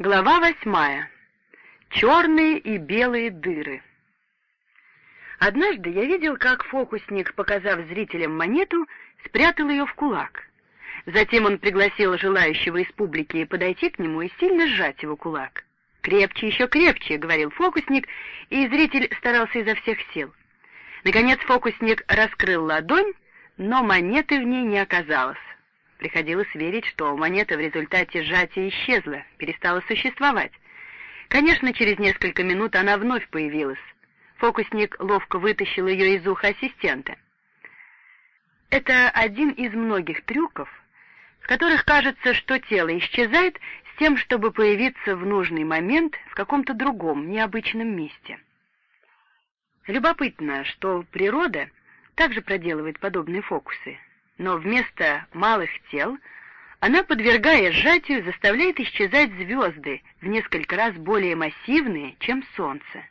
Глава восьмая. Черные и белые дыры. Однажды я видел, как фокусник, показав зрителям монету, спрятал ее в кулак. Затем он пригласил желающего из публики подойти к нему и сильно сжать его кулак. «Крепче, еще крепче», — говорил фокусник, и зритель старался изо всех сил. Наконец фокусник раскрыл ладонь, но монеты в ней не оказалось. Приходилось верить, что монета в результате сжатия исчезла, перестала существовать. Конечно, через несколько минут она вновь появилась. Фокусник ловко вытащил ее из уха ассистента. Это один из многих трюков, в которых кажется, что тело исчезает с тем, чтобы появиться в нужный момент в каком-то другом, необычном месте. Любопытно, что природа также проделывает подобные фокусы но вместо малых тел она, подвергая сжатию, заставляет исчезать звезды в несколько раз более массивные, чем Солнце.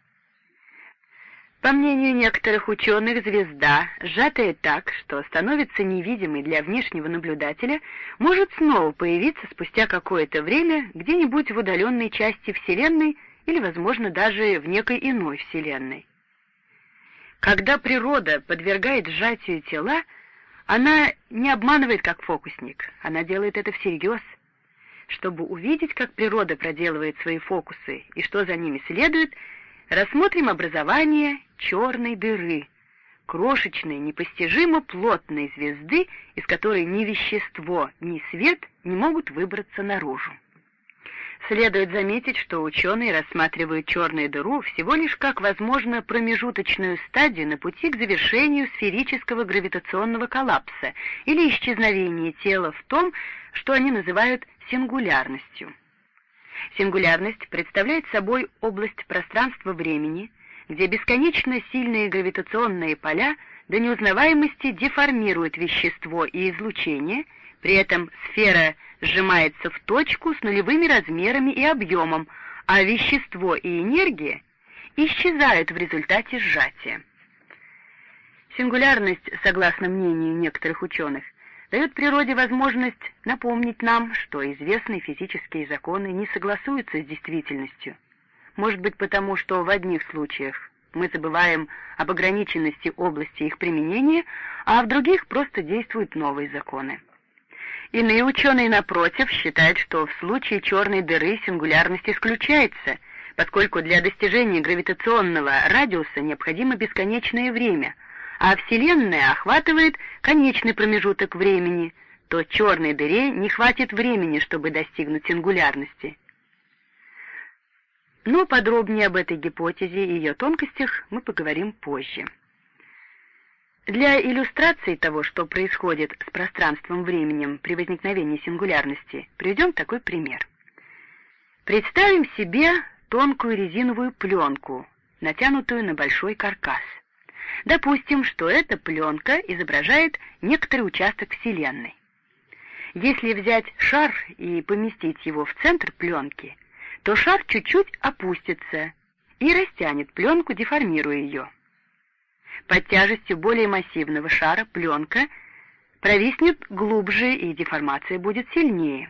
По мнению некоторых ученых, звезда, сжатая так, что становится невидимой для внешнего наблюдателя, может снова появиться спустя какое-то время где-нибудь в удаленной части Вселенной или, возможно, даже в некой иной Вселенной. Когда природа подвергает сжатию тела, она не обманывает как фокусник, она делает это всерьез. Чтобы увидеть, как природа проделывает свои фокусы и что за ними следует, рассмотрим образование черной дыры, крошечной, непостижимо плотной звезды, из которой ни вещество, ни свет не могут выбраться наружу. Следует заметить, что ученые рассматривают черную дыру всего лишь как, возможно, промежуточную стадию на пути к завершению сферического гравитационного коллапса или исчезновения тела в том, что они называют сингулярностью. Сингулярность представляет собой область пространства-времени, где бесконечно сильные гравитационные поля до неузнаваемости деформируют вещество и излучение, при этом сфера сжимается в точку с нулевыми размерами и объемом, а вещество и энергия исчезают в результате сжатия. Сингулярность, согласно мнению некоторых ученых, дает природе возможность напомнить нам, что известные физические законы не согласуются с действительностью. Может быть потому, что в одних случаях мы забываем об ограниченности области их применения, а в других просто действуют новые законы. Иные ученые, напротив, считают, что в случае черной дыры сингулярность исключается, поскольку для достижения гравитационного радиуса необходимо бесконечное время, а Вселенная охватывает конечный промежуток времени, то черной дыре не хватит времени, чтобы достигнуть сингулярности. Но подробнее об этой гипотезе и ее тонкостях мы поговорим позже. Для иллюстрации того, что происходит с пространством-временем при возникновении сингулярности, приведем такой пример. Представим себе тонкую резиновую пленку, натянутую на большой каркас. Допустим, что эта пленка изображает некоторый участок Вселенной. Если взять шар и поместить его в центр пленки, то шар чуть-чуть опустится и растянет пленку, деформируя ее под тяжестью более массивного шара пленка провиснет глубже и деформация будет сильнее.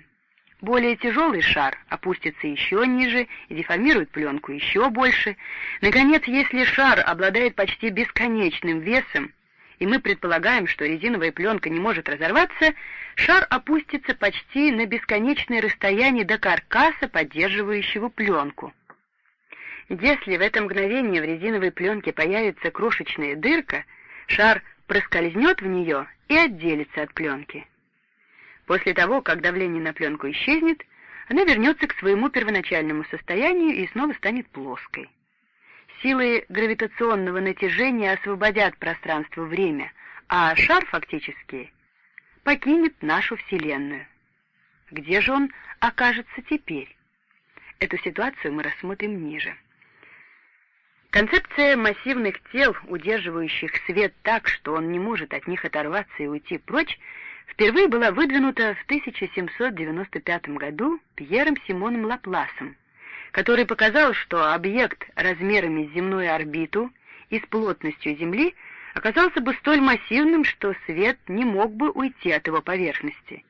Более тяжелый шар опустится еще ниже и деформирует пленку еще больше. Наконец, если шар обладает почти бесконечным весом, и мы предполагаем, что резиновая пленка не может разорваться, шар опустится почти на бесконечное расстояние до каркаса, поддерживающего пленку. Если в это мгновение в резиновой пленке появится крошечная дырка, шар проскользнет в нее и отделится от пленки. После того, как давление на пленку исчезнет, она вернется к своему первоначальному состоянию и снова станет плоской. Силы гравитационного натяжения освободят пространство-время, а шар фактически покинет нашу Вселенную. Где же он окажется теперь? Эту ситуацию мы рассмотрим ниже. Концепция массивных тел, удерживающих свет так, что он не может от них оторваться и уйти прочь, впервые была выдвинута в 1795 году Пьером Симоном Лапласом, который показал, что объект размерами с земную орбиту и с плотностью Земли оказался бы столь массивным, что свет не мог бы уйти от его поверхности.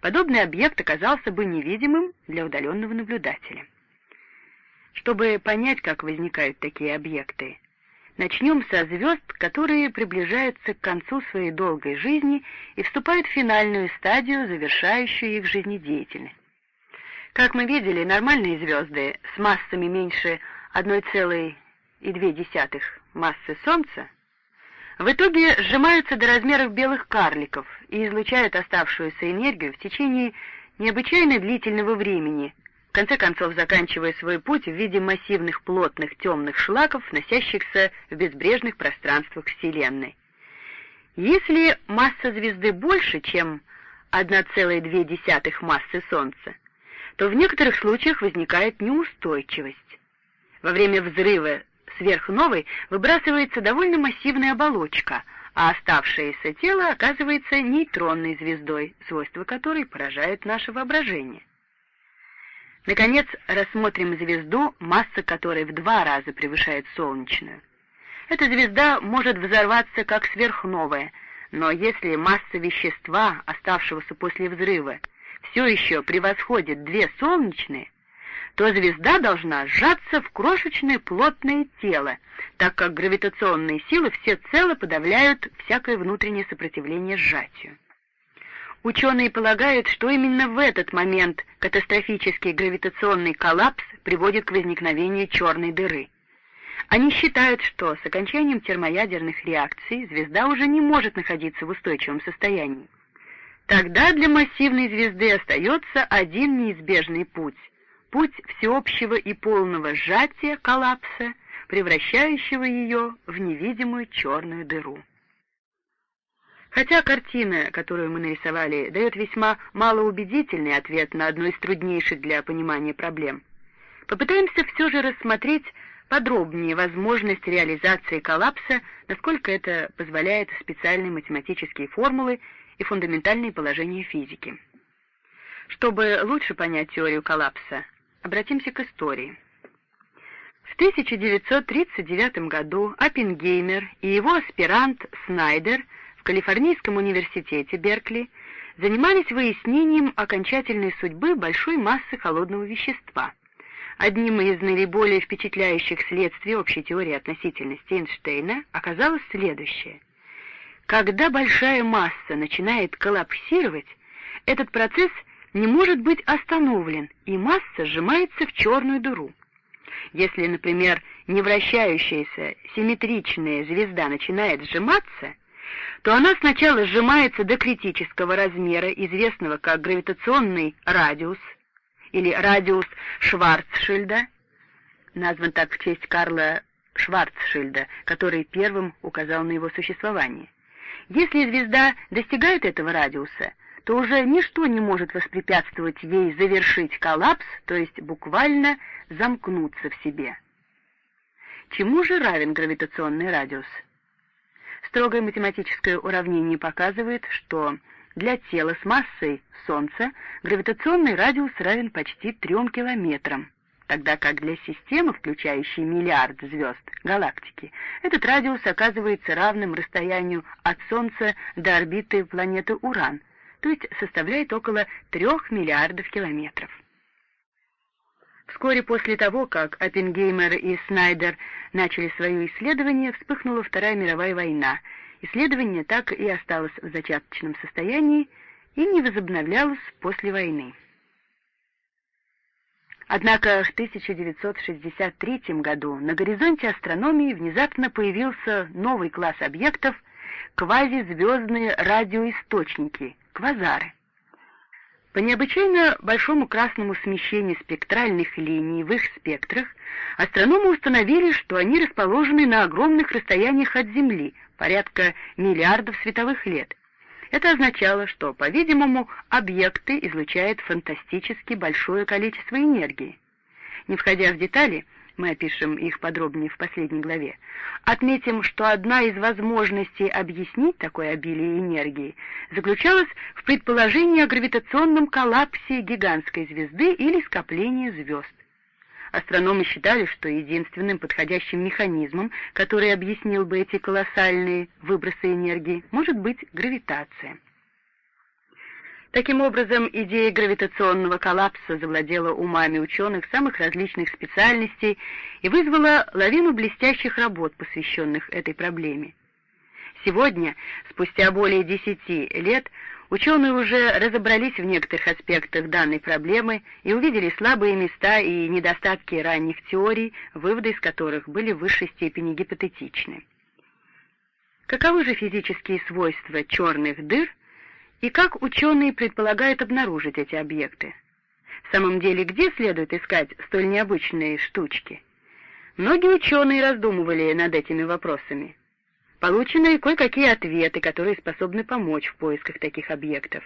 подобный объект оказался бы невидимым для удаленного наблюдателя. Чтобы понять, как возникают такие объекты, начнем со звезд, которые приближаются к концу своей долгой жизни и вступают в финальную стадию, завершающую их жизнедеятельность. Как мы видели, нормальные звезды с массами меньше 1,2 массы Солнца в итоге сжимаются до размеров белых карликов и излучают оставшуюся энергию в течение необычайно длительного времени, конце концов заканчивая свой путь в виде массивных плотных темных шлаков, носящихся в безбрежных пространствах Вселенной. Если масса звезды больше, чем 1,2 массы Солнца, то в некоторых случаях возникает неустойчивость. Во время взрыва сверхновой выбрасывается довольно массивная оболочка, а оставшееся тело оказывается нейтронной звездой, свойства которой поражают наше воображение. Наконец, рассмотрим звезду, масса которой в два раза превышает солнечную. Эта звезда может взорваться как сверхновая, но если масса вещества, оставшегося после взрыва, все еще превосходит две солнечные, то звезда должна сжаться в крошечное плотное тело, так как гравитационные силы всецело подавляют всякое внутреннее сопротивление сжатию. Ученые полагают, что именно в этот момент катастрофический гравитационный коллапс приводит к возникновению черной дыры. Они считают, что с окончанием термоядерных реакций звезда уже не может находиться в устойчивом состоянии. Тогда для массивной звезды остается один неизбежный путь — путь всеобщего и полного сжатия коллапса, превращающего ее в невидимую черную дыру. Хотя картина, которую мы нарисовали, дает весьма малоубедительный ответ на одну из труднейших для понимания проблем, попытаемся все же рассмотреть подробнее возможность реализации коллапса, насколько это позволяет специальные математические формулы и фундаментальные положения физики. Чтобы лучше понять теорию коллапса, обратимся к истории. В 1939 году Оппенгеймер и его аспирант Снайдер Калифорнийском университете Беркли занимались выяснением окончательной судьбы большой массы холодного вещества. Одним из наиболее впечатляющих следствий общей теории относительности Эйнштейна оказалось следующее — когда большая масса начинает коллапсировать, этот процесс не может быть остановлен, и масса сжимается в черную дыру. Если, например, невращающаяся симметричная звезда начинает сжиматься, то она сначала сжимается до критического размера, известного как гравитационный радиус или радиус Шварцшильда, назван так в честь Карла Шварцшильда, который первым указал на его существование. Если звезда достигает этого радиуса, то уже ничто не может воспрепятствовать ей завершить коллапс, то есть буквально замкнуться в себе. Чему же равен гравитационный радиус? Строгое математическое уравнение показывает, что для тела с массой Солнца гравитационный радиус равен почти 3 километрам, тогда как для системы, включающей миллиард звезд, галактики, этот радиус оказывается равным расстоянию от Солнца до орбиты планеты Уран, то есть составляет около 3 миллиардов километров. Вскоре после того, как Оппенгеймер и Снайдер начали свое исследование, вспыхнула Вторая мировая война. Исследование так и осталось в зачаточном состоянии и не возобновлялось после войны. Однако в 1963 году на горизонте астрономии внезапно появился новый класс объектов — квазизвездные радиоисточники, квазары. По необычайно большому красному смещению спектральных линий в их спектрах астрономы установили, что они расположены на огромных расстояниях от Земли, порядка миллиардов световых лет — это означало, что, по-видимому, объекты излучают фантастически большое количество энергии. Не входя в детали, мы опишем их подробнее в последней главе, отметим, что одна из возможностей объяснить такое обилие энергии заключалась в предположении о гравитационном коллапсе гигантской звезды или скоплении звезд. Астрономы считали, что единственным подходящим механизмом, который объяснил бы эти колоссальные выбросы энергии, может быть гравитация. Таким образом, идея гравитационного коллапса завладела умами ученых самых различных специальностей и вызвала лавину блестящих работ, посвященных этой проблеме. Сегодня, спустя более десяти лет, ученые уже разобрались в некоторых аспектах данной проблемы и увидели слабые места и недостатки ранних теорий, выводы из которых были в высшей степени гипотетичны. Каковы же физические свойства черных дыр – и как ученые предполагают обнаружить эти объекты? В самом деле, где следует искать столь необычные штучки? Многие ученые раздумывали над этими вопросами. Получены кое-какие ответы, которые способны помочь в поисках таких объектов.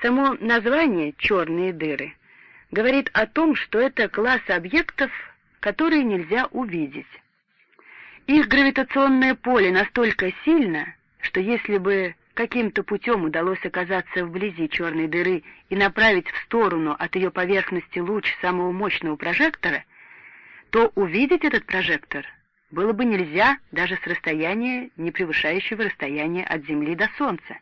Само название «черные дыры» говорит о том, что это класс объектов, которые нельзя увидеть. Их гравитационное поле настолько сильно, что если бы каким-то путем удалось оказаться вблизи черной дыры и направить в сторону от ее поверхности луч самого мощного прожектора, то увидеть этот прожектор было бы нельзя даже с расстояния, не превышающего расстояния от Земли до Солнца.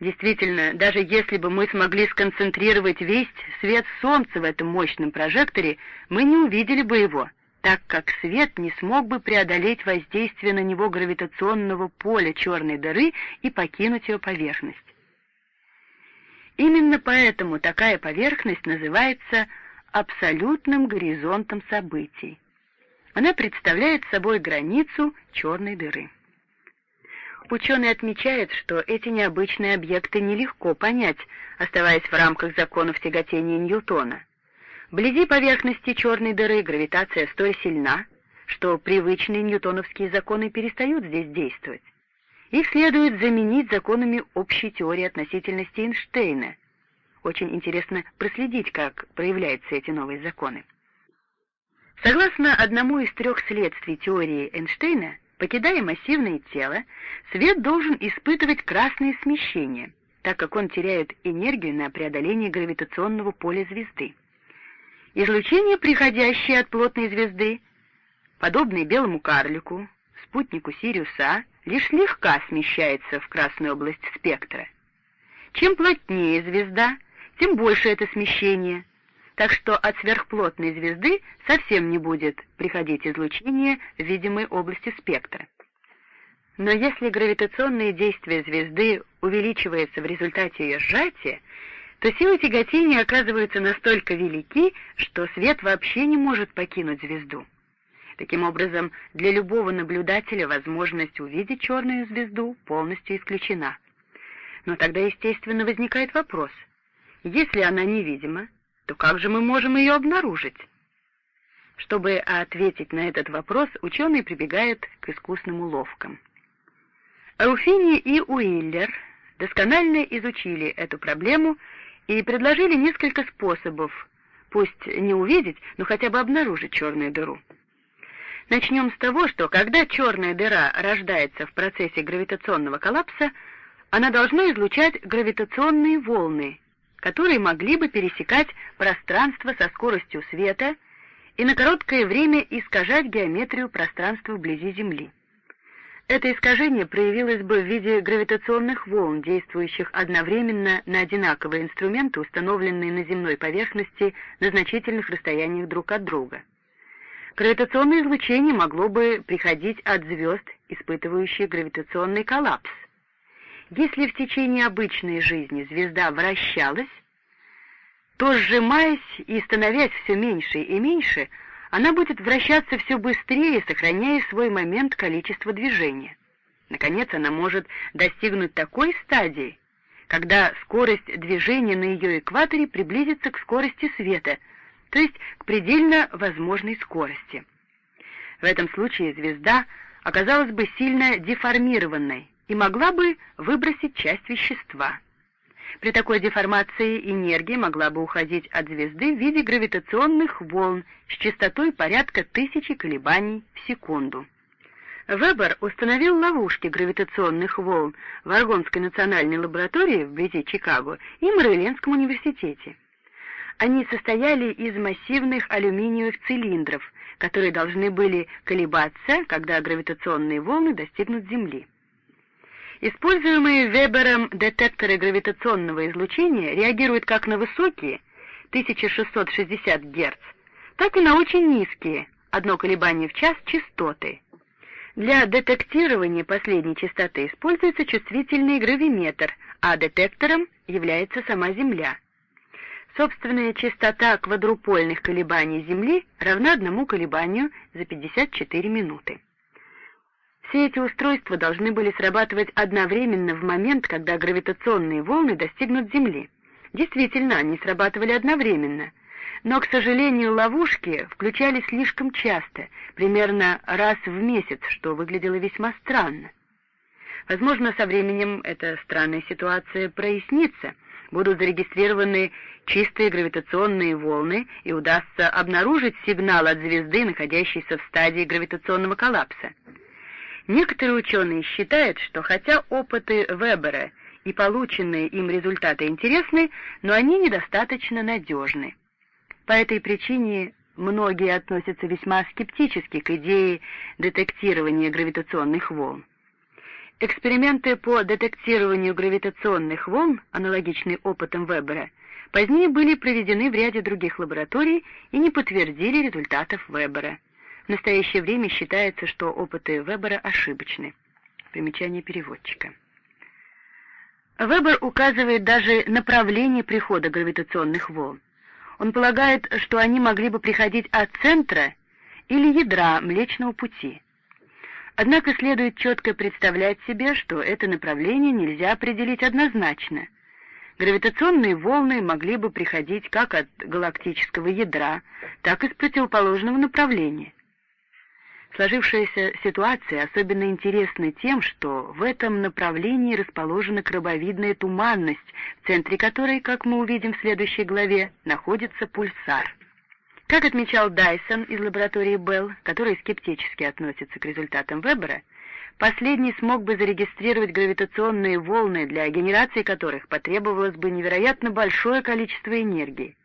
Действительно, даже если бы мы смогли сконцентрировать весь свет Солнца в этом мощном прожекторе, мы не увидели бы его — так как свет не смог бы преодолеть воздействие на него гравитационного поля черной дыры и покинуть ее поверхность. Именно поэтому такая поверхность называется абсолютным горизонтом событий. Она представляет собой границу черной дыры. Ученые отмечают, что эти необычные объекты нелегко понять, оставаясь в рамках законов тяготения Ньютона. Вблизи поверхности черной дыры гравитация столь сильна, что привычные ньютоновские законы перестают здесь действовать. Их следует заменить законами общей теории относительности Эйнштейна. Очень интересно проследить, как проявляются эти новые законы. Согласно одному из трех следствий теории Эйнштейна, покидая массивное тело, свет должен испытывать красное смещение, так как он теряет энергию на преодоление гравитационного поля звезды. Излучение, приходящее от плотной звезды, подобное белому карлику, спутнику Сириуса, лишь слегка смещается в красную область спектра. Чем плотнее звезда, тем больше это смещение, так что от сверхплотной звезды совсем не будет приходить излучение в видимой области спектра. Но если гравитационное действие звезды увеличивается в результате ее сжатия, то силы тяготения оказываются настолько велики, что свет вообще не может покинуть звезду. Таким образом, для любого наблюдателя возможность увидеть черную звезду полностью исключена. Но тогда, естественно, возникает вопрос. Если она невидима, то как же мы можем ее обнаружить? Чтобы ответить на этот вопрос, ученые прибегают к искусным уловкам. Руфини и Уиллер досконально изучили эту проблему и предложили несколько способов, пусть не увидеть, но хотя бы обнаружить черную дыру. Начнем с того, что когда черная дыра рождается в процессе гравитационного коллапса, она должна излучать гравитационные волны, которые могли бы пересекать пространство со скоростью света и на короткое время искажать геометрию пространства вблизи Земли. Это искажение проявилось бы в виде гравитационных волн, действующих одновременно на одинаковые инструменты, установленные на земной поверхности на значительных расстояниях друг от друга. Гравитационное излучение могло бы приходить от звезд, испытывающих гравитационный коллапс. Если в течение обычной жизни звезда вращалась, то, сжимаясь и становясь все меньше и меньше, она будет вращаться все быстрее, сохраняя свой момент количества движения. Наконец, она может достигнуть такой стадии, когда скорость движения на ее экваторе приблизится к скорости света, то есть к предельно возможной скорости. В этом случае звезда оказалась бы сильно деформированной и могла бы выбросить часть вещества. При такой деформации энергия могла бы уходить от звезды в виде гравитационных волн с частотой порядка тысячи колебаний в секунду. Вебер установил ловушки гравитационных волн в Аргонской национальной лаборатории вблизи Чикаго и Мэрилендском университете. Они состояли из массивных алюминиевых цилиндров, которые должны были колебаться, когда гравитационные волны достигнут Земли. Используемые Вебером детекторы гравитационного излучения реагируют как на высокие 1660 Гц, так и на очень низкие, одно колебание в час, частоты. Для детектирования последней частоты используется чувствительный гравиметр, а детектором является сама Земля. Собственная частота квадрупольных колебаний Земли равна одному колебанию за 54 минуты. Все эти устройства должны были срабатывать одновременно в момент, когда гравитационные волны достигнут Земли. Действительно, они срабатывали одновременно, но, к сожалению, ловушки включались слишком часто, примерно раз в месяц, что выглядело весьма странно. Возможно, со временем эта странная ситуация прояснится, будут зарегистрированы чистые гравитационные волны и удастся обнаружить сигнал от звезды, находящейся в стадии гравитационного коллапса. Некоторые ученые считают, что хотя опыты Вебера и полученные им результаты интересны, но они недостаточно надежны. По этой причине многие относятся весьма скептически к идее детектирования гравитационных волн. Эксперименты по детектированию гравитационных волн, аналогичные опытам Вебера, позднее были проведены в ряде других лабораторий и не подтвердили результатов Вебера. В настоящее время считается, что опыты Вебера ошибочны. Примечание переводчика. Вебер указывает даже направление прихода гравитационных волн. Он полагает, что они могли бы приходить от центра или ядра Млечного Пути. Однако следует четко представлять себе, что это направление нельзя определить однозначно. Гравитационные волны могли бы приходить как от галактического ядра, так и с противоположного направления. Сложившаяся ситуация особенно интересна тем, что в этом направлении расположена крабовидная туманность, в центре которой, как мы увидим в следующей главе, находится пульсар. Как отмечал Дайсон из лаборатории Белл, который скептически относится к результатам Вебера, последний смог бы зарегистрировать гравитационные волны, для генерации которых потребовалось бы невероятно большое количество энергии.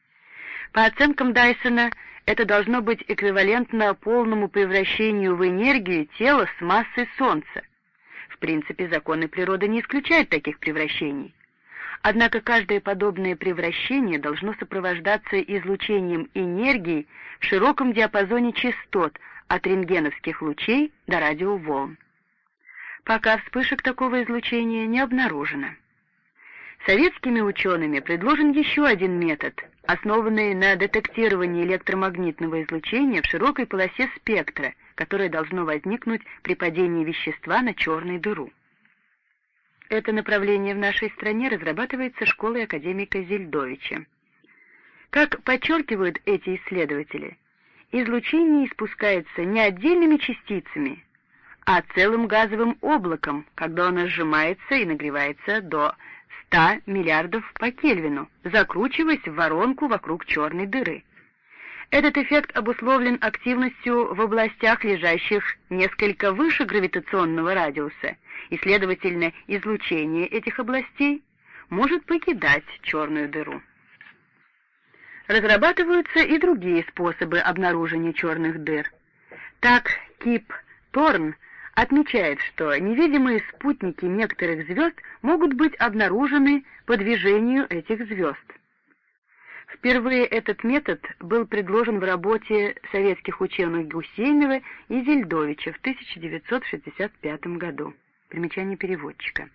По оценкам Дайсона, это должно быть эквивалентно полному превращению в энергию тела с массой Солнца. В принципе, законы природы не исключают таких превращений. Однако каждое подобное превращение должно сопровождаться излучением энергии в широком диапазоне частот от рентгеновских лучей до радиоволн. Пока вспышек такого излучения не обнаружено. Советскими учеными предложен еще один метод, основанный на детектировании электромагнитного излучения в широкой полосе спектра, которое должно возникнуть при падении вещества на черную дыру. Это направление в нашей стране разрабатывается школой академика Зельдовича. Как подчеркивают эти исследователи, излучение испускается не отдельными частицами, а целым газовым облаком, когда оно сжимается и нагревается до 100 миллиардов по Кельвину, закручиваясь в воронку вокруг черной дыры. Этот эффект обусловлен активностью в областях, лежащих несколько выше гравитационного радиуса, и, следовательно, излучение этих областей может покидать черную дыру. Разрабатываются и другие способы обнаружения черных дыр. Так, Кип Торн отмечает, что невидимые спутники некоторых звезд могут быть обнаружены по движению этих звезд. Впервые этот метод был предложен в работе советских ученых Гусейнова и Зельдовича в 1965 году. Примечание переводчика.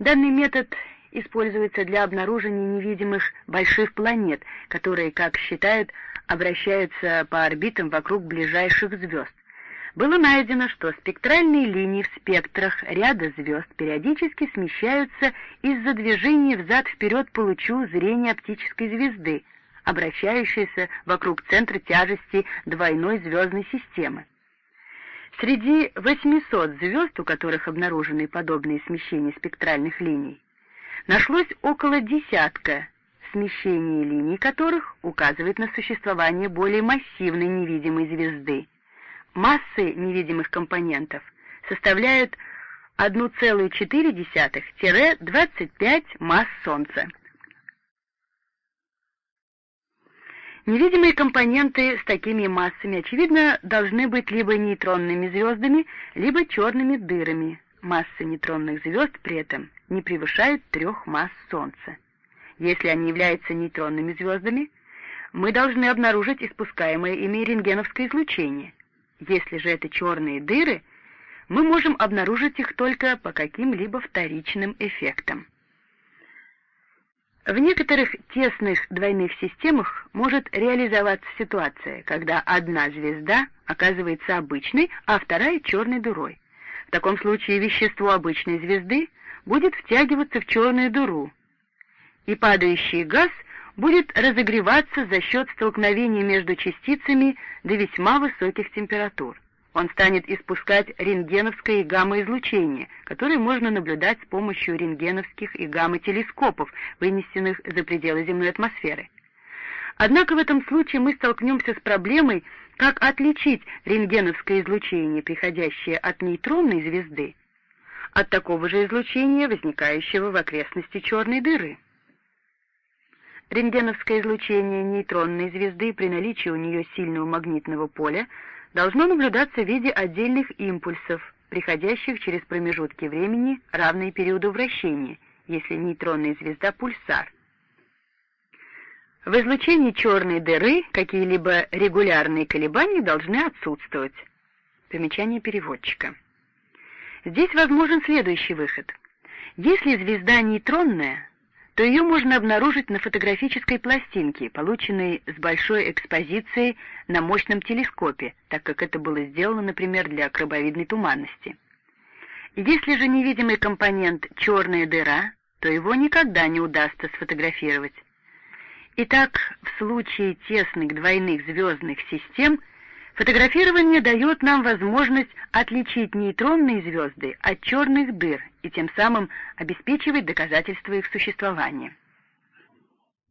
Данный метод используется для обнаружения невидимых больших планет, которые, как считают, обращаются по орбитам вокруг ближайших звезд было найдено, что спектральные линии в спектрах ряда звезд периодически смещаются из-за движения взад-вперед по лучу зрения оптической звезды, обращающейся вокруг центра тяжести двойной звездной системы. Среди 800 звезд, у которых обнаружены подобные смещения спектральных линий, нашлось около десятка смещений линий которых указывает на существование более массивной невидимой звезды, массы невидимых компонентов составляют 1,4-25 масс Солнца. Невидимые компоненты с такими массами, очевидно, должны быть либо нейтронными звездами, либо черными дырами, массы нейтронных звезд при этом не превышают трех масс Солнца. Если они являются нейтронными звездами, мы должны обнаружить испускаемое ими рентгеновское излучение. Если же это черные дыры, мы можем обнаружить их только по каким-либо вторичным эффектам. В некоторых тесных двойных системах может реализоваться ситуация, когда одна звезда оказывается обычной, а вторая черной дырой. В таком случае вещество обычной звезды будет втягиваться в черную дыру, и падающий газ будет разогреваться за счет столкновения между частицами до весьма высоких температур он станет испускать рентгеновское и гамма-излучение, которое можно наблюдать с помощью рентгеновских и гамма-телескопов, вынесенных за пределы земной атмосферы. Однако в этом случае мы столкнемся с проблемой, как отличить рентгеновское излучение, приходящее от нейтронной звезды, от такого же излучения, возникающего в окрестности черной дыры. Рентгеновское излучение нейтронной звезды при наличии у нее сильного магнитного поля должно наблюдаться в виде отдельных импульсов, приходящих через промежутки времени, равные периоду вращения, если нейтронная звезда — пульсар. В излучении черной дыры какие-либо регулярные колебания должны отсутствовать. Примечание переводчика. Здесь возможен следующий выход. Если звезда нейтронная, то ее можно обнаружить на фотографической пластинке, полученной с большой экспозицией на мощном телескопе, так как это было сделано, например, для крабовидной туманности. Если же невидимый компонент — черная дыра, то его никогда не удастся сфотографировать. Итак, в случае тесных двойных звездных систем — Фотографирование дает нам возможность отличить нейтронные звезды от черных дыр и тем самым обеспечивать доказательства их существования.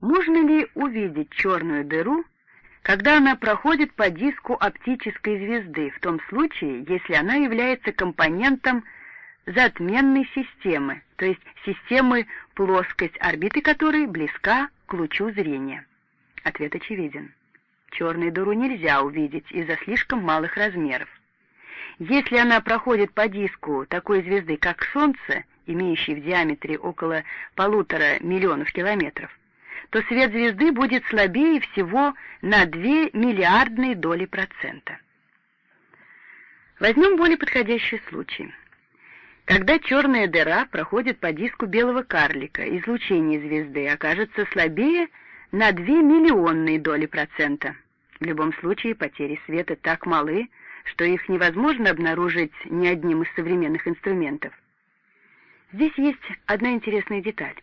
Можно ли увидеть черную дыру, когда она проходит по диску оптической звезды, в том случае, если она является компонентом затменной системы, то есть системы, плоскость орбиты которой близка к лучу зрения? Ответ очевиден черную дыру нельзя увидеть из-за слишком малых размеров. Если она проходит по диску такой звезды, как Солнце, имеющей в диаметре около полутора миллионов километров, то свет звезды будет слабее всего на 2 миллиардные доли процента. Возьмем более подходящий случай. Когда черная дыра проходит по диску белого карлика, излучение звезды окажется слабее на 2 миллионные доли процента. В любом случае потери света так малы, что их невозможно обнаружить ни одним из современных инструментов. Здесь есть одна интересная деталь.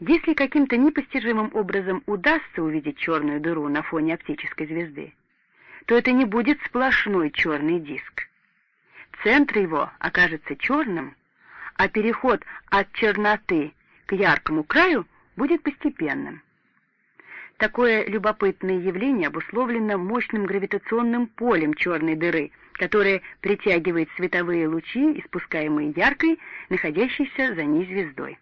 Если каким-то непостижимым образом удастся увидеть черную дыру на фоне оптической звезды, то это не будет сплошной черный диск. Центр его окажется черным, а переход от черноты к яркому краю будет постепенным. Такое любопытное явление обусловлено мощным гравитационным полем черной дыры, которое притягивает световые лучи, испускаемые яркой, находящейся за ней звездой.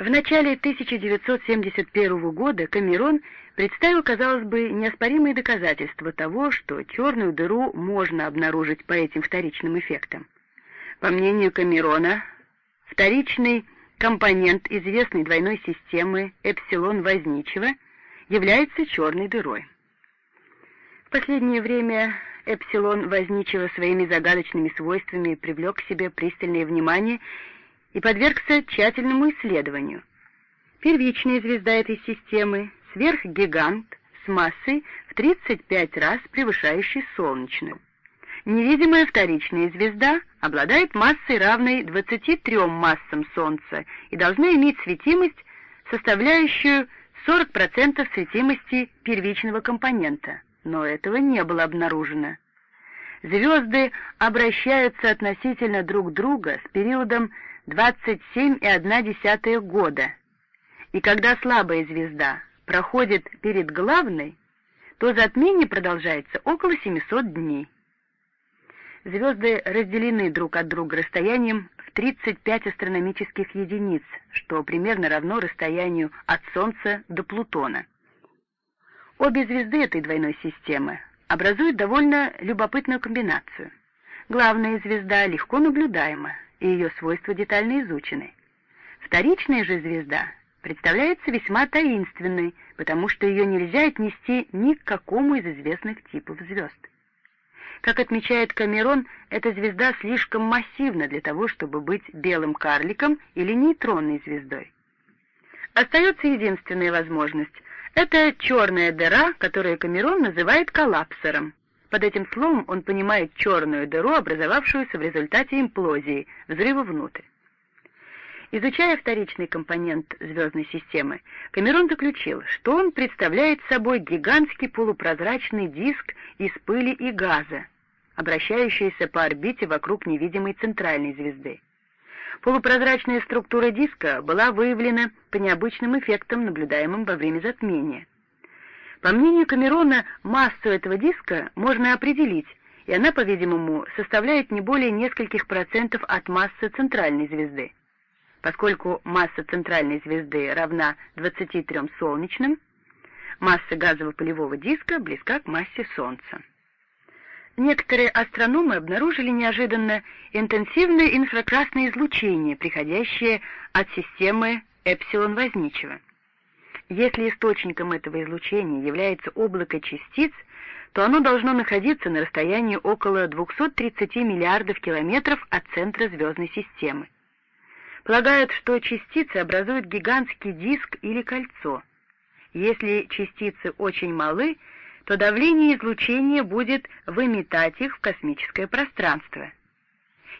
В начале 1971 года Камерон представил, казалось бы, неоспоримые доказательства того, что черную дыру можно обнаружить по этим вторичным эффектам. По мнению Камерона, вторичный компонент известной двойной системы эпсилон Возничего является черной дырой. В последнее время эпсилон Возничего своими загадочными свойствами привлек к себе пристальное внимание и подвергся тщательному исследованию. Первичная звезда этой системы — сверхгигант с массой в 35 раз превышающей солнечную. Невидимая вторичная звезда обладает массой, равной 23 массам Солнца и должна иметь светимость, составляющую 40% светимости первичного компонента, но этого не было обнаружено. Звезды обращаются относительно друг друга с периодом 27,1 года, и когда слабая звезда проходит перед главной, то затмение продолжается около 700 дней. Звезды разделены друг от друга расстоянием в 35 астрономических единиц, что примерно равно расстоянию от Солнца до Плутона. Обе звезды этой двойной системы образуют довольно любопытную комбинацию. главная звезда, легко наблюдаема, и ее свойства детально изучены. Вторичная же звезда представляется весьма таинственной, потому что ее нельзя отнести ни к какому из известных типов звезд. Как отмечает Камерон, эта звезда слишком массивна для того, чтобы быть белым карликом или нейтронной звездой. Остается единственная возможность — это черная дыра, которую Камерон называет коллапсором. Под этим словом он понимает черную дыру, образовавшуюся в результате имплозии, взрыва внутрь. Изучая вторичный компонент звездной системы, Камерон заключил, что он представляет собой гигантский полупрозрачный диск из пыли и газа, обращающийся по орбите вокруг невидимой центральной звезды. Полупрозрачная структура диска была выявлена по необычным эффектам, наблюдаемым во время затмения. По мнению Камерона, массу этого диска можно определить, и она, по-видимому, составляет не более нескольких процентов от массы центральной звезды. Поскольку масса центральной звезды равна 23 солнечным, масса газово-полевого диска близка к массе Солнца. Некоторые астрономы обнаружили неожиданно интенсивное инфракрасное излучение, приходящее от системы Эпсилон Возничего. Если источником этого излучения является облако частиц, то оно должно находиться на расстоянии около 230 миллиардов километров от центра звездной системы полагают, что частицы образуют гигантский диск или кольцо. Если частицы очень малы, то давление излучения будет выметать их в космическое пространство.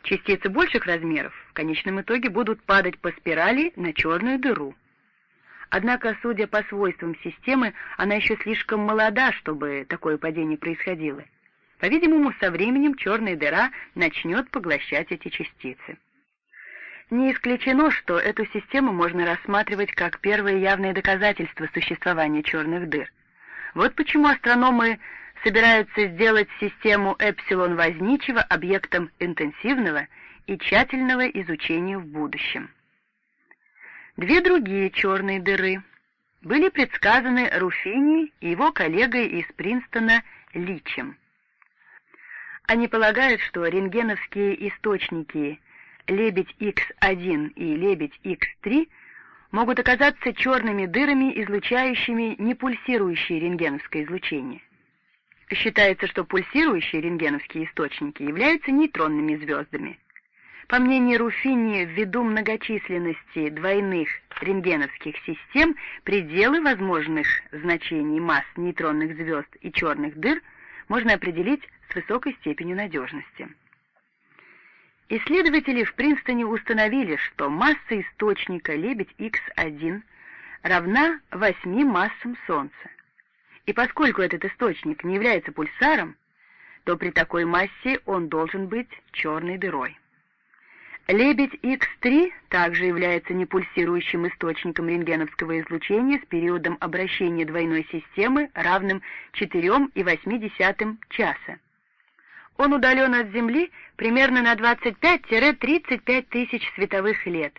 Частицы больших размеров в конечном итоге будут падать по спирали на черную дыру. Однако, судя по свойствам системы, она еще слишком молода, чтобы такое падение происходило. По-видимому, со временем черная дыра начнет поглощать эти частицы. Не исключено, что эту систему можно рассматривать как первое явное доказательство существования черных дыр. Вот почему астрономы собираются сделать систему Эпсилон Возничего объектом интенсивного и тщательного изучения в будущем. Две другие черные дыры были предсказаны Руфини и его коллегой из Принстона Личем. Они полагают, что рентгеновские источники лебедь X1 и лебедь X3 могут оказаться черными дырами, излучающими непульсирующее рентгеновское излучение. Считается, что пульсирующие рентгеновские источники являются нейтронными звездами. По мнению Руфини, ввиду многочисленности двойных рентгеновских систем, пределы возможных значений масс нейтронных звезд и черных дыр можно определить с высокой степенью надежности. Исследователи в Принстоне установили, что масса источника лебедь X1 равна 8 массам Солнца. И поскольку этот источник не является пульсаром, то при такой массе он должен быть черной дырой. Лебедь X3 также является непульсирующим источником рентгеновского излучения с периодом обращения двойной системы, равным 4,8 часа. Он удален от Земли примерно на 25-35 тысяч световых лет.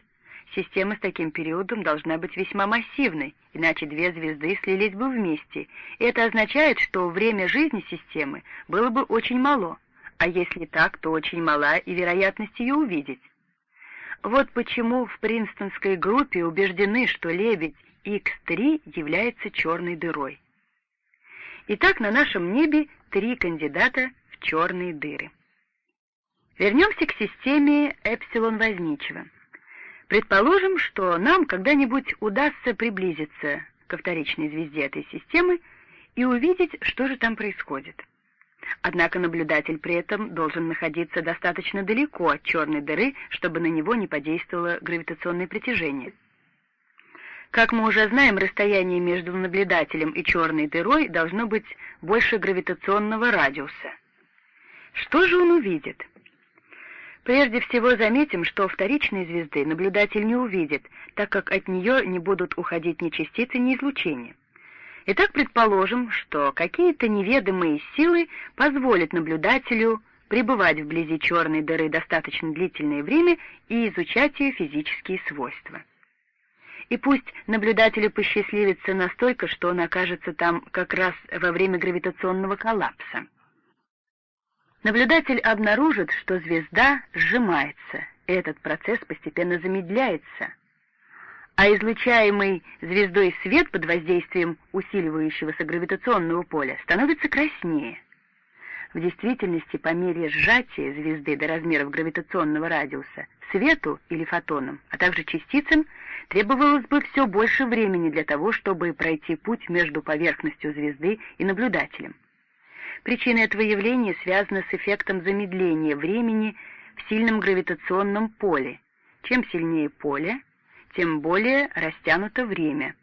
Система с таким периодом должна быть весьма массивной, иначе две звезды слились бы вместе, и это означает, что время жизни системы было бы очень мало, а если так, то очень мала и вероятность ее увидеть. Вот почему в принстонской группе убеждены, что лебедь X3 является черной дырой. Итак, на нашем небе три кандидата черные дыры. Вернемся к системе Эпсилон Возничего. Предположим, что нам когда-нибудь удастся приблизиться ко вторичной звезде этой системы и увидеть, что же там происходит. Однако наблюдатель при этом должен находиться достаточно далеко от черной дыры, чтобы на него не подействовало гравитационное притяжение. Как мы уже знаем, расстояние между наблюдателем и черной дырой должно быть больше гравитационного радиуса. Что же он увидит? Прежде всего заметим, что вторичной звезды наблюдатель не увидит, так как от нее не будут уходить ни частицы, ни излучения. Итак, предположим, что какие-то неведомые силы позволят наблюдателю пребывать вблизи черной дыры достаточно длительное время и изучать ее физические свойства. И пусть наблюдателю посчастливится настолько, что он окажется там как раз во время гравитационного коллапса. Наблюдатель обнаружит, что звезда сжимается, и этот процесс постепенно замедляется, а излучаемый звездой свет под воздействием усиливающегося гравитационного поля становится краснее. В действительности, по мере сжатия звезды до размеров гравитационного радиуса, свету или фотонам, а также частицам, требовалось бы все больше времени для того, чтобы пройти путь между поверхностью звезды и наблюдателем. Причина этого явления связана с эффектом замедления времени в сильном гравитационном поле. Чем сильнее поле, тем более растянуто время.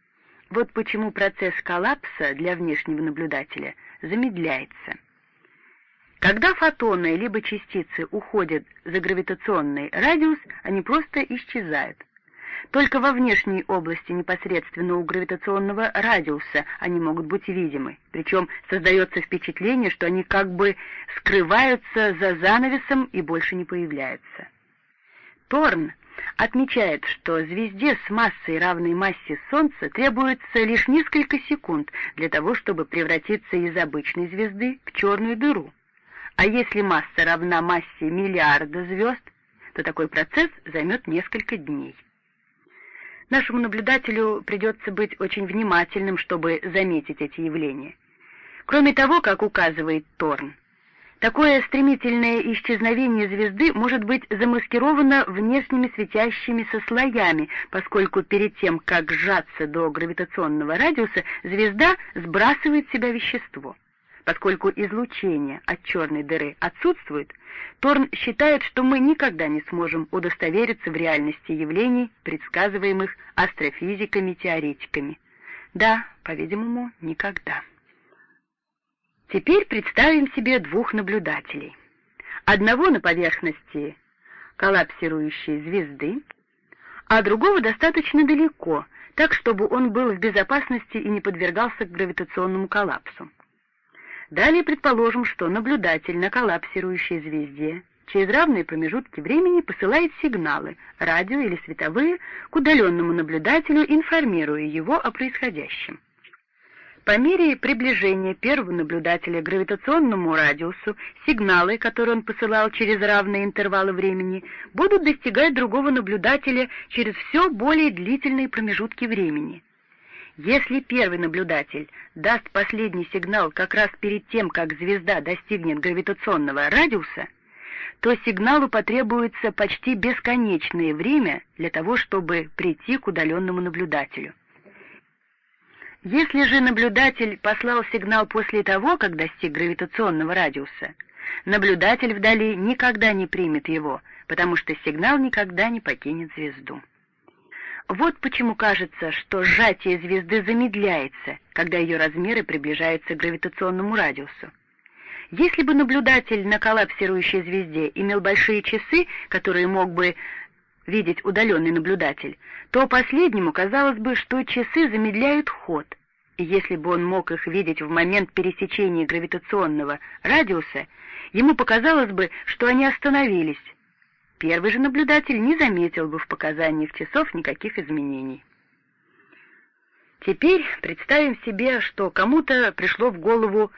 Вот почему процесс коллапса для внешнего наблюдателя замедляется. Когда фотоны либо частицы уходят за гравитационный радиус, они просто исчезают. Только во внешней области непосредственно у гравитационного радиуса они могут быть видимы, причем создается впечатление, что они как бы скрываются за занавесом и больше не появляются. Торн отмечает, что звезде с массой равной массе Солнца требуется лишь несколько секунд для того, чтобы превратиться из обычной звезды в черную дыру. А если масса равна массе миллиарда звезд, то такой процесс займет несколько дней. Нашему наблюдателю придется быть очень внимательным, чтобы заметить эти явления. Кроме того, как указывает Торн, такое стремительное исчезновение звезды может быть замаскировано внешними светящимися слоями, поскольку перед тем, как сжаться до гравитационного радиуса, звезда сбрасывает в себя вещество. Поскольку излучение от черной дыры отсутствует, Торн считает, что мы никогда не сможем удостовериться в реальности явлений, предсказываемых астрофизиками-теоретиками. Да, по-видимому, никогда. Теперь представим себе двух наблюдателей. Одного на поверхности коллапсирующей звезды, а другого достаточно далеко, так чтобы он был в безопасности и не подвергался гравитационному коллапсу. Далее предположим, что наблюдатель на коллапсирующей звезде через равные промежутки времени посылает сигналы, радио или световые, к удаленному наблюдателю, информируя его о происходящем. По мере приближения первого наблюдателя к гравитационному радиусу, сигналы, которые он посылал через равные интервалы времени, будут достигать другого наблюдателя через все более длительные промежутки времени. Если первый наблюдатель даст последний сигнал как раз перед тем, как звезда достигнет гравитационного радиуса, то сигналу потребуется почти бесконечное время для того, чтобы прийти к удаленному наблюдателю. Если же наблюдатель послал сигнал после того, как достиг гравитационного радиуса, наблюдатель вдали никогда не примет его, потому что сигнал никогда не покинет звезду. Вот почему кажется, что сжатие звезды замедляется, когда ее размеры приближаются к гравитационному радиусу. Если бы наблюдатель на коллапсирующей звезде имел большие часы, которые мог бы видеть удаленный наблюдатель, то последнему казалось бы, что часы замедляют ход. И если бы он мог их видеть в момент пересечения гравитационного радиуса, ему показалось бы, что они остановились, Первый же наблюдатель не заметил бы в показаниях часов никаких изменений. Теперь представим себе, что кому-то пришло в голову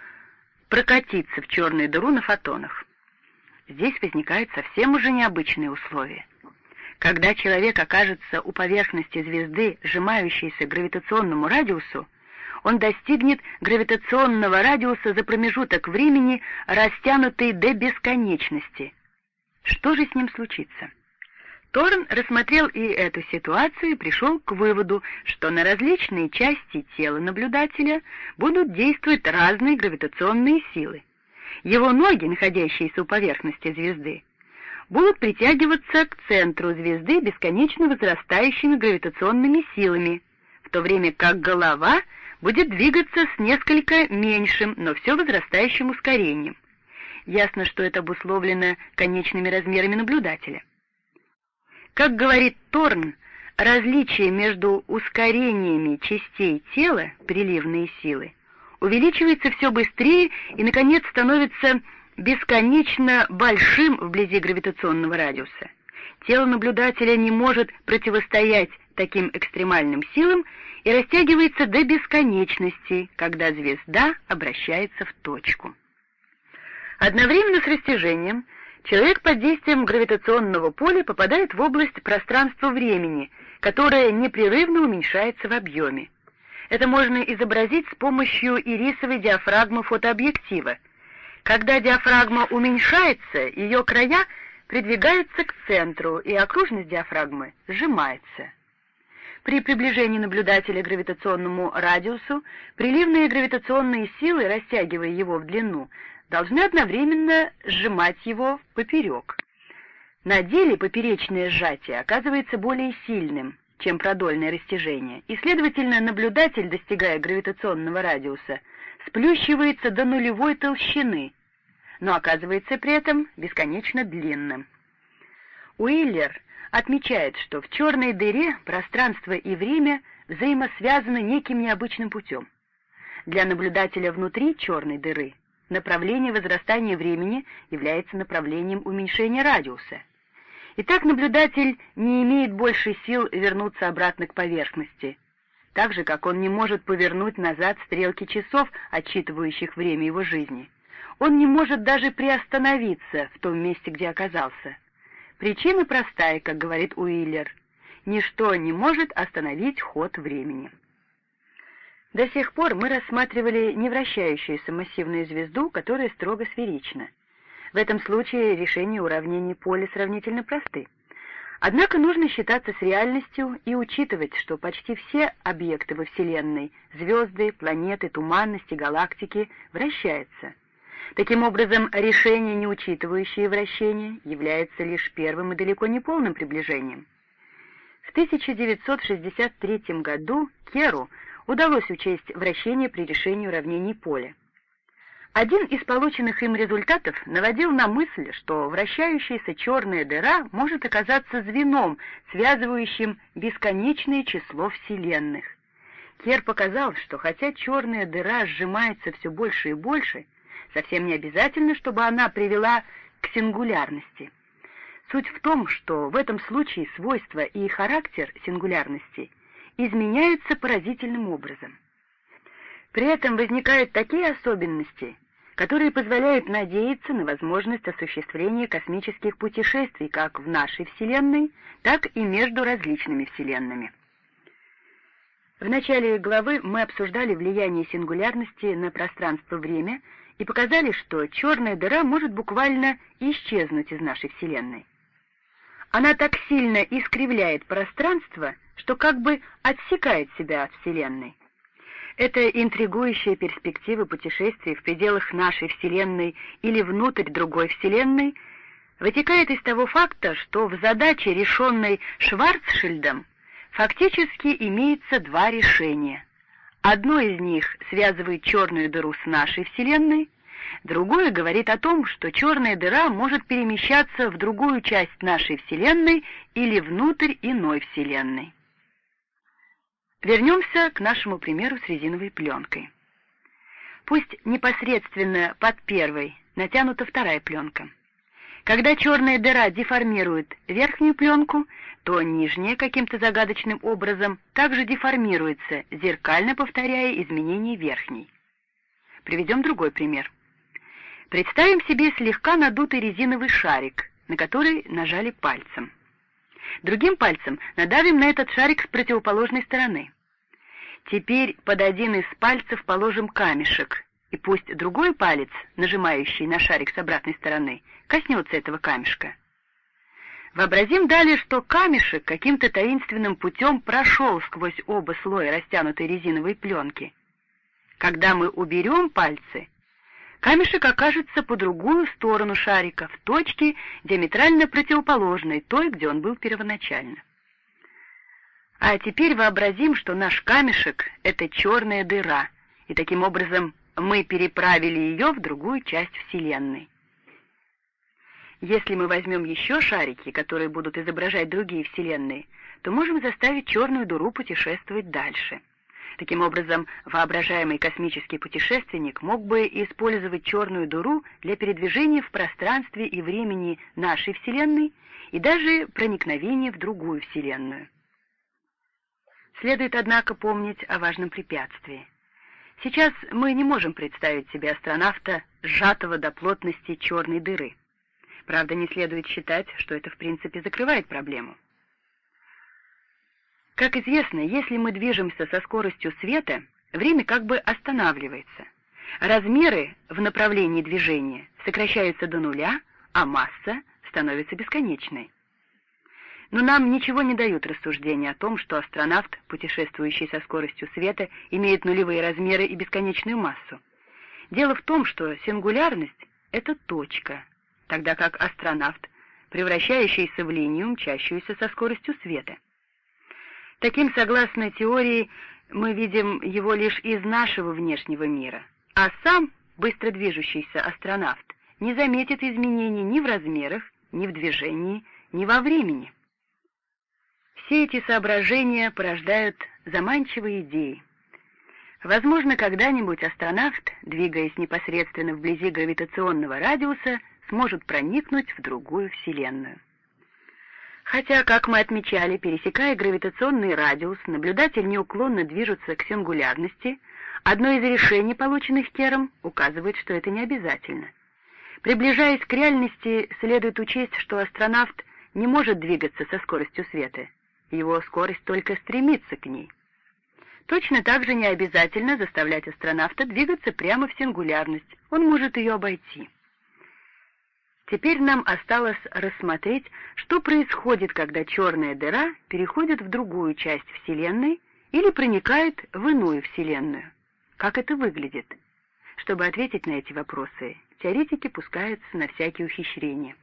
прокатиться в черную дыру на фотонах. Здесь возникают совсем уже необычные условия. Когда человек окажется у поверхности звезды, сжимающейся к гравитационному радиусу, он достигнет гравитационного радиуса за промежуток времени, растянутый до бесконечности, что же с ним случится? Торн рассмотрел и эту ситуацию и пришел к выводу, что на различные части тела наблюдателя будут действовать разные гравитационные силы. Его ноги, находящиеся у поверхности звезды, будут притягиваться к центру звезды бесконечно возрастающими гравитационными силами, в то время как голова будет двигаться с несколько меньшим, но все возрастающим ускорением. Ясно, что это обусловлено конечными размерами наблюдателя. Как говорит Торн, различие между ускорениями частей тела, приливные силы, увеличивается все быстрее и, наконец, становится бесконечно большим вблизи гравитационного радиуса. Тело наблюдателя не может противостоять таким экстремальным силам и растягивается до бесконечности, когда звезда обращается в точку. Одновременно с растяжением человек под действием гравитационного поля попадает в область пространства-времени, которое непрерывно уменьшается в объеме. Это можно изобразить с помощью ирисовой диафрагмы фотообъектива. Когда диафрагма уменьшается, ее края придвигаются к центру, и окружность диафрагмы сжимается. При приближении наблюдателя к гравитационному радиусу приливные гравитационные силы, растягивая его в длину, должны одновременно сжимать его поперек. На деле поперечное сжатие оказывается более сильным, чем продольное растяжение, и, следовательно, наблюдатель, достигая гравитационного радиуса, сплющивается до нулевой толщины, но оказывается при этом бесконечно длинным. Уиллер отмечает, что в черной дыре пространство и время взаимосвязаны неким необычным путем. Для наблюдателя внутри черной дыры направление возрастания времени является направлением уменьшения радиуса. Итак, наблюдатель не имеет больше сил вернуться обратно к поверхности, так же, как он не может повернуть назад стрелки часов, отсчитывающих время его жизни. Он не может даже приостановиться в том месте, где оказался. Причина простая, как говорит Уиллер. Ничто не может остановить ход времени. До сих пор мы рассматривали невращающуюся массивную звезду, которая строго сферична. В этом случае решения уравнений поля сравнительно просты. Однако нужно считаться с реальностью и учитывать, что почти все объекты во Вселенной — звезды, планеты, туманности, галактики — вращаются. Таким образом, решение, не учитывающее вращение, является лишь первым и далеко не полным приближением. В 1963 году Керу удалось учесть вращение при решении уравнений поля. Один из полученных им результатов наводил на мысль, что вращающаяся черная дыра может оказаться звеном, связывающим бесконечное число вселенных. Кер показал, что хотя черная дыра сжимается все больше и больше, совсем не обязательно, чтобы она привела к сингулярности. Суть в том, что в этом случае свойства и характер сингулярности изменяются поразительным образом. При этом возникают такие особенности, которые позволяют надеяться на возможность осуществления космических путешествий как в нашей Вселенной, так и между различными Вселенными. В начале главы мы обсуждали влияние сингулярности на пространство-время и показали, что черная дыра может буквально исчезнуть из нашей Вселенной. Она так сильно искривляет пространство, что как бы отсекает себя от Вселенной. Эта интригующая перспектива путешествий в пределах нашей Вселенной или внутрь другой Вселенной вытекает из того факта, что в задаче, решенной Шварцшильдом, фактически имеется два решения. Одно из них связывает черную дыру с нашей Вселенной, другое говорит о том, что черная дыра может перемещаться в другую часть нашей Вселенной или внутрь иной Вселенной. Вернемся к нашему примеру с резиновой пленкой. Пусть непосредственно под первой натянута вторая пленка. Когда черная дыра деформирует верхнюю пленку, то нижняя каким-то загадочным образом также деформируется, зеркально повторяя изменения верхней. Приведем другой пример. Представим себе слегка надутый резиновый шарик, на который нажали пальцем. Другим пальцем надавим на этот шарик с противоположной стороны. Теперь под один из пальцев положим камешек, и пусть другой палец, нажимающий на шарик с обратной стороны, коснется этого камешка. Вообразим далее, что камешек каким-то таинственным путем прошел сквозь оба слоя растянутой резиновой пленки. Когда мы уберем пальцы, камешек окажется по другую сторону шарика, в точке, диаметрально противоположной той, где он был первоначально. А теперь вообразим, что наш камешек — это черная дыра, и таким образом мы переправили ее в другую часть Вселенной. Если мы возьмем еще шарики, которые будут изображать другие вселенные, то можем заставить черную дыру путешествовать дальше. Таким образом, воображаемый космический путешественник мог бы использовать черную дыру для передвижения в пространстве и времени нашей Вселенной и даже проникновения в другую Вселенную. Следует, однако, помнить о важном препятствии. Сейчас мы не можем представить себе астронавта сжатого до плотности черной дыры. Правда, не следует считать, что это в принципе закрывает проблему. Как известно, если мы движемся со скоростью света, время как бы останавливается. Размеры в направлении движения сокращаются до нуля, а масса становится бесконечной. Но нам ничего не дают рассуждения о том, что астронавт, путешествующий со скоростью света, имеет нулевые размеры и бесконечную массу. Дело в том, что сингулярность — это точка, тогда как астронавт, превращающийся в линию, мчащуюся со скоростью света. Таким, согласно теории, мы видим его лишь из нашего внешнего мира, а сам быстро движущийся астронавт не заметит изменений ни в размерах, ни в движении, ни во времени. Все эти соображения порождают заманчивые идеи. Возможно, когда-нибудь астронавт, двигаясь непосредственно вблизи гравитационного радиуса, сможет проникнуть в другую Вселенную. Хотя, как мы отмечали, пересекая гравитационный радиус, наблюдатель неуклонно движется к сингулярности, одно из решений, полученных Кером, указывает, что это не обязательно. Приближаясь к реальности, следует учесть, что астронавт не может двигаться со скоростью света, его скорость только стремится к ней. Точно так же не обязательно заставлять астронавта двигаться прямо в сингулярность, он может ее обойти. Теперь нам осталось рассмотреть, что происходит, когда черная дыра переходит в другую часть Вселенной или проникает в иную Вселенную. Как это выглядит? Чтобы ответить на эти вопросы, теоретики пускаются на всякие ухищрения.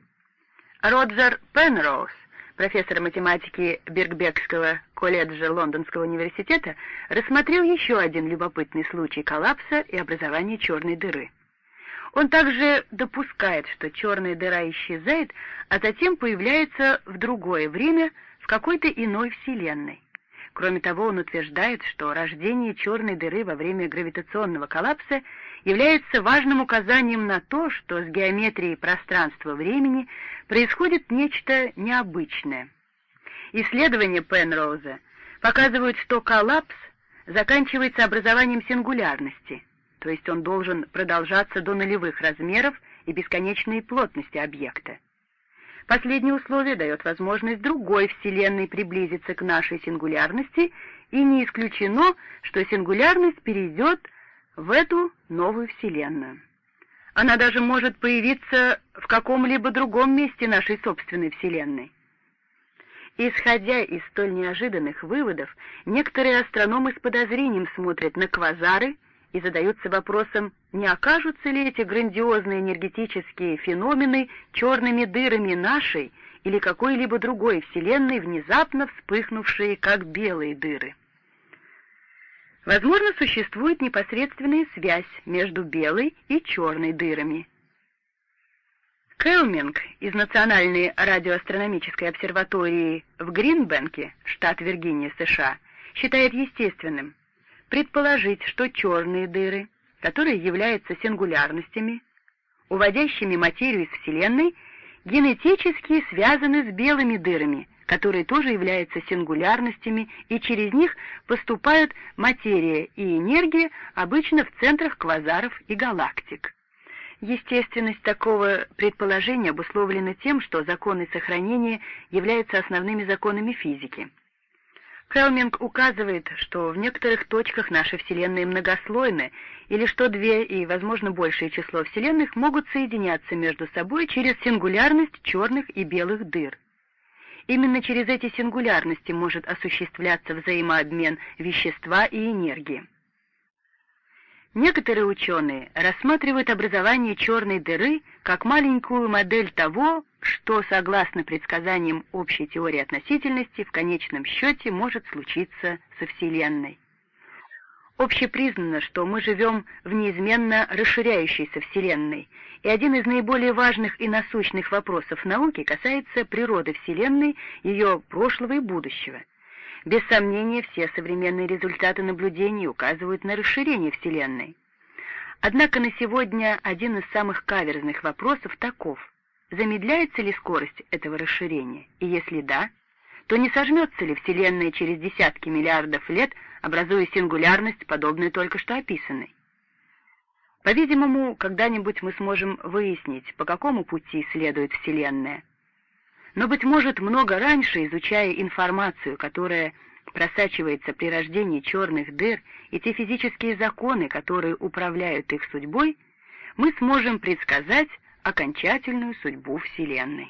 Роджер Пенроуз профессор математики Бергбекского колледжа Лондонского университета, рассмотрел еще один любопытный случай коллапса и образования черной дыры. Он также допускает, что черная дыра исчезает, а затем появляется в другое время в какой-то иной вселенной. Кроме того, он утверждает, что рождение черной дыры во время гравитационного коллапса является важным указанием на то, что с геометрией пространства-времени происходит нечто необычное. Исследования Пенроуза показывают, что коллапс заканчивается образованием сингулярности, то есть он должен продолжаться до нулевых размеров и бесконечной плотности объекта. Последнее условие дает возможность другой Вселенной приблизиться к нашей сингулярности, и не исключено, что сингулярность перейдет в эту новую Вселенную. Она даже может появиться в каком-либо другом месте нашей собственной Вселенной. Исходя из столь неожиданных выводов, некоторые астрономы с подозрением смотрят на квазары и задаются вопросом, не окажутся ли эти грандиозные энергетические феномены черными дырами нашей или какой-либо другой Вселенной, внезапно вспыхнувшие как белые дыры. Возможно, существует непосредственная связь между белой и черной дырами. Келминг из Национальной радиоастрономической обсерватории в Гринбенке, штат Виргиния, США, считает естественным, предположить, что черные дыры, которые являются сингулярностями, уводящими материю из Вселенной, генетически связаны с белыми дырами, которые тоже являются сингулярностями, и через них поступают материя и энергия обычно в центрах квазаров и галактик. Естественность такого предположения обусловлена тем, что законы сохранения являются основными законами физики. Хелминг указывает, что в некоторых точках нашей Вселенной многослойны, или что две и, возможно, большее число Вселенных могут соединяться между собой через сингулярность черных и белых дыр. Именно через эти сингулярности может осуществляться взаимообмен вещества и энергии. Некоторые ученые рассматривают образование черной дыры как маленькую модель того, что, согласно предсказаниям общей теории относительности, в конечном счете может случиться со Вселенной. Общепризнано, что мы живем в неизменно расширяющейся Вселенной, и один из наиболее важных и насущных вопросов науки касается природы Вселенной, ее прошлого и будущего. Без сомнения, все современные результаты наблюдений указывают на расширение Вселенной. Однако на сегодня один из самых каверзных вопросов таков – замедляется ли скорость этого расширения, и если да, то не сожмется ли Вселенная через десятки миллиардов лет, образуя сингулярность, подобную только что описанной. По-видимому, когда-нибудь мы сможем выяснить, по какому пути следует Вселенная. Но, быть может, много раньше, изучая информацию, которая просачивается при рождении черных дыр и те физические законы, которые управляют их судьбой, мы сможем предсказать окончательную судьбу Вселенной.